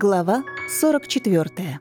Глава 44.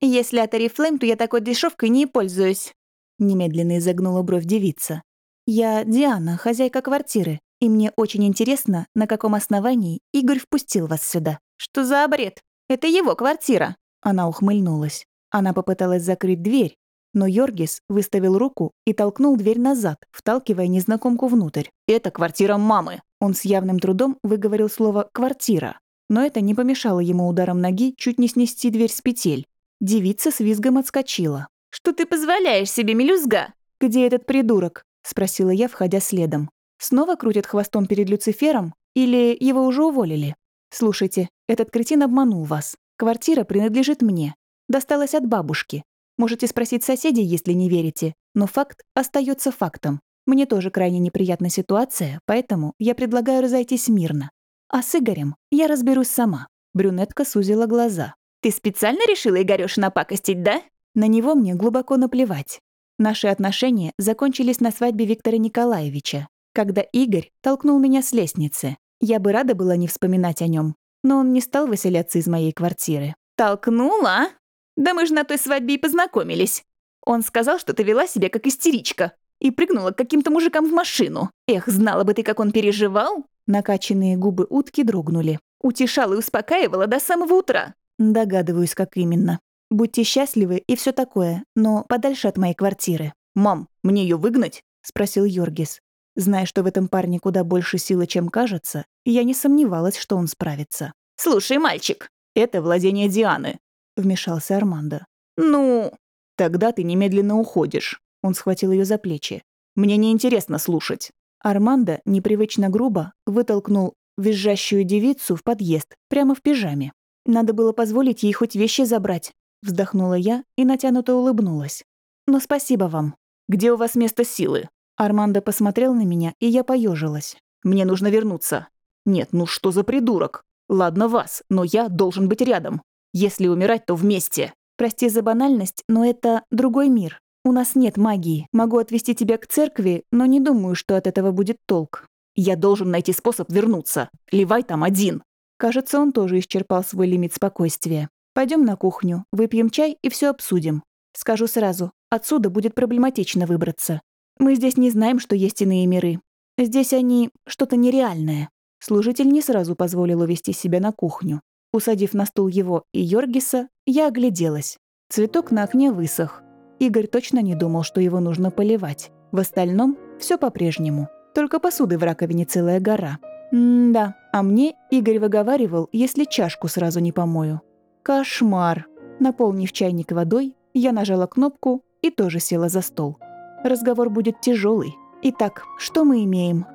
«Если от Арифлейм, то я такой дешевкой не пользуюсь», — немедленно изогнула бровь девица. «Я Диана, хозяйка квартиры, и мне очень интересно, на каком основании Игорь впустил вас сюда. Что за бред? Это его квартира!» Она ухмыльнулась. Она попыталась закрыть дверь, но Йоргис выставил руку и толкнул дверь назад, вталкивая незнакомку внутрь. «Это квартира мамы!» Он с явным трудом выговорил слово «квартира», но это не помешало ему ударом ноги чуть не снести дверь с петель. Девица с визгом отскочила. «Что ты позволяешь себе, мелюзга?» «Где этот придурок?» — спросила я, входя следом. «Снова крутит хвостом перед Люцифером? Или его уже уволили?» «Слушайте, этот кретин обманул вас. Квартира принадлежит мне. Досталась от бабушки. Можете спросить соседей, если не верите. Но факт остается фактом. Мне тоже крайне неприятная ситуация, поэтому я предлагаю разойтись мирно. А с Игорем я разберусь сама. Брюнетка сузила глаза. «Ты специально решила Игорёшу напакостить, да?» На него мне глубоко наплевать. Наши отношения закончились на свадьбе Виктора Николаевича, когда Игорь толкнул меня с лестницы. Я бы рада была не вспоминать о нем, но он не стал выселяться из моей квартиры. «Толкнула? Да мы же на той свадьбе и познакомились. Он сказал, что ты вела себя как истеричка и прыгнула к каким-то мужикам в машину. Эх, знала бы ты, как он переживал!» Накачанные губы утки дрогнули. Утешала и успокаивала до самого утра. Догадываюсь, как именно. Будьте счастливы и все такое, но подальше от моей квартиры. «Мам, мне ее выгнать?» — спросил Йоргис. Зная, что в этом парне куда больше силы, чем кажется, я не сомневалась, что он справится. «Слушай, мальчик, это владение Дианы», — вмешался Армандо. «Ну...» «Тогда ты немедленно уходишь». Он схватил ее за плечи. «Мне неинтересно слушать». Армандо непривычно грубо вытолкнул визжащую девицу в подъезд, прямо в пижаме. Надо было позволить ей хоть вещи забрать. Вздохнула я и натянуто улыбнулась. «Но спасибо вам. Где у вас место силы?» Армандо посмотрел на меня, и я поежилась. «Мне нужно вернуться». «Нет, ну что за придурок? Ладно вас, но я должен быть рядом. Если умирать, то вместе». «Прости за банальность, но это другой мир. «У нас нет магии. Могу отвести тебя к церкви, но не думаю, что от этого будет толк». «Я должен найти способ вернуться. Левай там один». Кажется, он тоже исчерпал свой лимит спокойствия. Пойдем на кухню, выпьем чай и все обсудим. Скажу сразу, отсюда будет проблематично выбраться. Мы здесь не знаем, что есть иные миры. Здесь они что-то нереальное». Служитель не сразу позволил увести себя на кухню. Усадив на стул его и Йоргиса, я огляделась. Цветок на окне высох. Игорь точно не думал, что его нужно поливать. В остальном все по-прежнему. Только посуды в раковине целая гора. М-да, а мне Игорь выговаривал, если чашку сразу не помою. Кошмар. Наполнив чайник водой, я нажала кнопку и тоже села за стол. Разговор будет тяжелый. Итак, что мы имеем?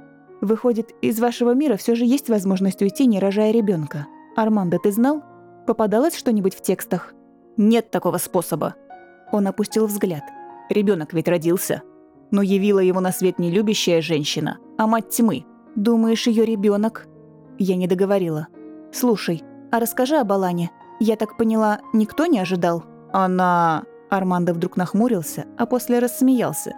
Выходит, из вашего мира все же есть возможность уйти, не рожая ребенка. Армандо, ты знал? Попадалось что-нибудь в текстах? Нет такого способа. Он опустил взгляд. Ребенок ведь родился. Но явила его на свет не любящая женщина, а мать тьмы. Думаешь, ее ребенок? Я не договорила. Слушай, а расскажи об Алане. Я так поняла, никто не ожидал? Она... Армандо вдруг нахмурился, а после рассмеялся.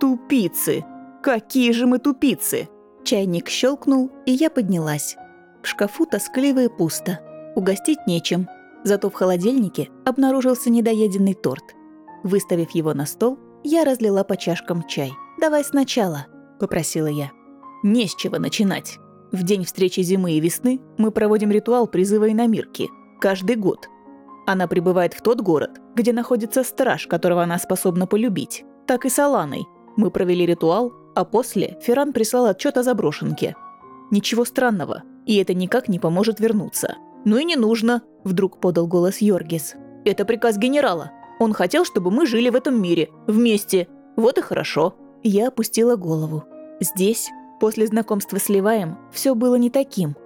«Тупицы! Какие же мы тупицы!» Чайник щелкнул, и я поднялась. В шкафу тоскливо и пусто. Угостить нечем. Зато в холодильнике обнаружился недоеденный торт. Выставив его на стол, я разлила по чашкам чай. «Давай сначала», — попросила я. «Не с чего начинать. В день встречи зимы и весны мы проводим ритуал призыва иномирки. Каждый год. Она прибывает в тот город, где находится страж, которого она способна полюбить. Так и с Аланой. Мы провели ритуал, а после Ферран прислал отчет о заброшенке. Ничего странного, и это никак не поможет вернуться. «Ну и не нужно», – вдруг подал голос Йоргис. «Это приказ генерала. Он хотел, чтобы мы жили в этом мире, вместе. Вот и хорошо». Я опустила голову. Здесь, после знакомства с Леваем, все было не таким.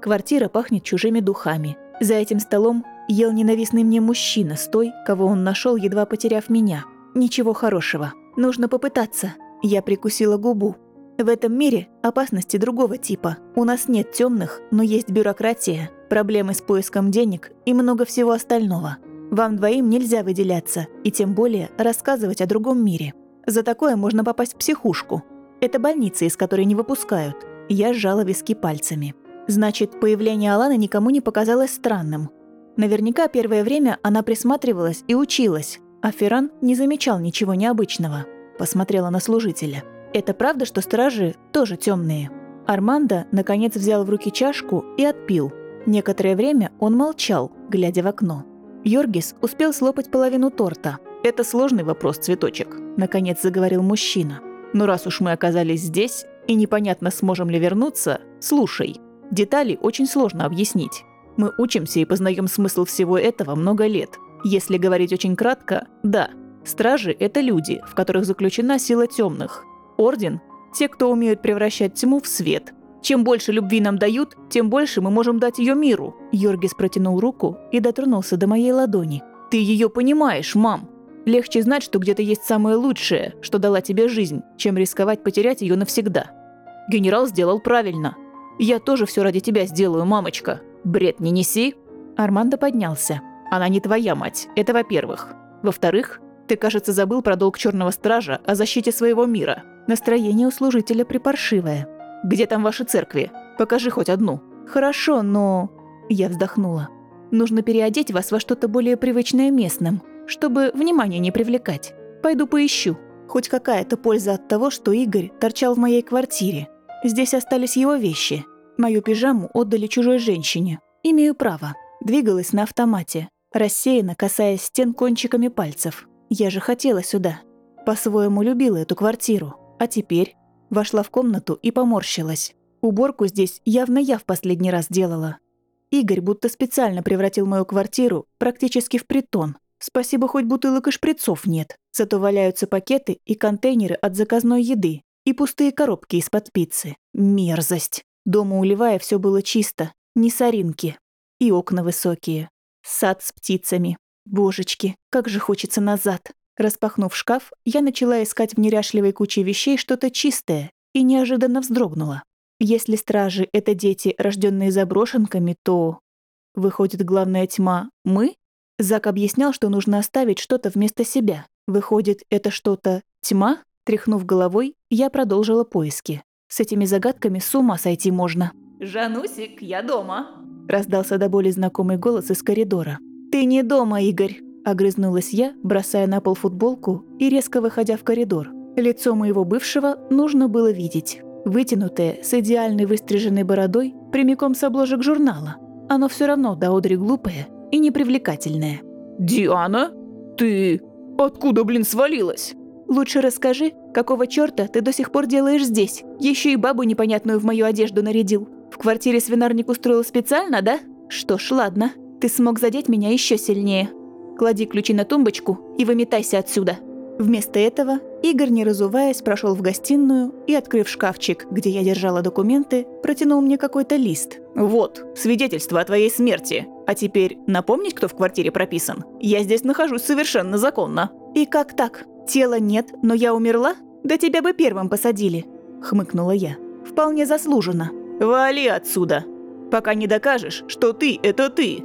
Квартира пахнет чужими духами. За этим столом ел ненавистный мне мужчина с той, кого он нашел, едва потеряв меня. Ничего хорошего. Нужно попытаться. Я прикусила губу. В этом мире опасности другого типа. У нас нет темных, но есть бюрократия, проблемы с поиском денег и много всего остального. Вам двоим нельзя выделяться, и тем более рассказывать о другом мире. За такое можно попасть в психушку. Это больница, из которой не выпускают. Я сжала виски пальцами. Значит, появление Аланы никому не показалось странным. Наверняка первое время она присматривалась и училась, а Ферран не замечал ничего необычного. Посмотрела на служителя. «Это правда, что стражи тоже темные?» Армандо, наконец, взял в руки чашку и отпил. Некоторое время он молчал, глядя в окно. Йоргис успел слопать половину торта. «Это сложный вопрос, цветочек», – наконец заговорил мужчина. «Но раз уж мы оказались здесь, и непонятно, сможем ли вернуться, слушай. Детали очень сложно объяснить. Мы учимся и познаем смысл всего этого много лет. Если говорить очень кратко, да, стражи – это люди, в которых заключена сила темных. Орден – те, кто умеют превращать тьму в свет. Чем больше любви нам дают, тем больше мы можем дать ее миру. Йоргис протянул руку и дотронулся до моей ладони. Ты ее понимаешь, мам. Легче знать, что где-то есть самое лучшее, что дала тебе жизнь, чем рисковать потерять ее навсегда. Генерал сделал правильно. Я тоже все ради тебя сделаю, мамочка. Бред не неси. Армандо поднялся. Она не твоя мать, это во-первых. Во-вторых, ты, кажется, забыл про долг Черного Стража о защите своего мира. Настроение у служителя припаршивое. Где там ваши церкви? Покажи хоть одну. Хорошо, но... Я вздохнула. Нужно переодеть вас во что-то более привычное местным, чтобы внимание не привлекать. Пойду поищу. Хоть какая-то польза от того, что Игорь торчал в моей квартире. Здесь остались его вещи. Мою пижаму отдали чужой женщине. Имею право. Двигалась на автомате, рассеянно касаясь стен кончиками пальцев. Я же хотела сюда. По-своему любила эту квартиру. А теперь вошла в комнату и поморщилась. Уборку здесь явно я в последний раз делала. Игорь будто специально превратил мою квартиру практически в притон. Спасибо, хоть бутылок и шприцов нет. Зато валяются пакеты и контейнеры от заказной еды. И пустые коробки из-под пиццы. Мерзость. Дома у Левая все было чисто. Ни соринки. И окна высокие. Сад с птицами. Божечки, как же хочется назад. Распахнув шкаф, я начала искать в неряшливой куче вещей что-то чистое и неожиданно вздрогнула. Если стражи — это дети, рожденные заброшенками, то... Выходит, главная тьма — мы? Зак объяснял, что нужно оставить что-то вместо себя. Выходит, это что-то тьма? Тряхнув головой, я продолжила поиски. С этими загадками с ума сойти можно. «Жанусик, я дома!» Раздался до боли знакомый голос из коридора. «Ты не дома, Игорь!» Огрызнулась я, бросая на пол футболку и резко выходя в коридор. Лицо моего бывшего нужно было видеть. Вытянутое, с идеальной выстриженной бородой, прямиком с обложек журнала. Оно все равно до одри глупое и непривлекательное. «Диана? Ты откуда, блин, свалилась?» «Лучше расскажи, какого чёрта ты до сих пор делаешь здесь? Еще и бабу непонятную в мою одежду нарядил. В квартире свинарник устроил специально, да? Что ж, ладно. Ты смог задеть меня еще сильнее. Клади ключи на тумбочку и выметайся отсюда». Вместо этого Игорь, не разуваясь, прошел в гостиную и, открыв шкафчик, где я держала документы, протянул мне какой-то лист. «Вот, свидетельство о твоей смерти. А теперь напомнить, кто в квартире прописан? Я здесь нахожусь совершенно законно». «И как так? Тела нет, но я умерла? Да тебя бы первым посадили», — хмыкнула я. «Вполне заслуженно». «Вали отсюда, пока не докажешь, что ты — это ты!»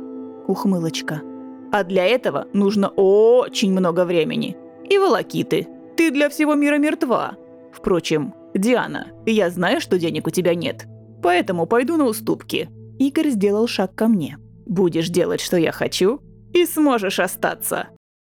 Ухмылочка. А для этого нужно очень много времени. И волокиты. Ты для всего мира мертва. Впрочем, Диана, я знаю, что денег у тебя нет. Поэтому пойду на уступки. Игорь сделал шаг ко мне. Будешь делать, что я хочу, и сможешь остаться.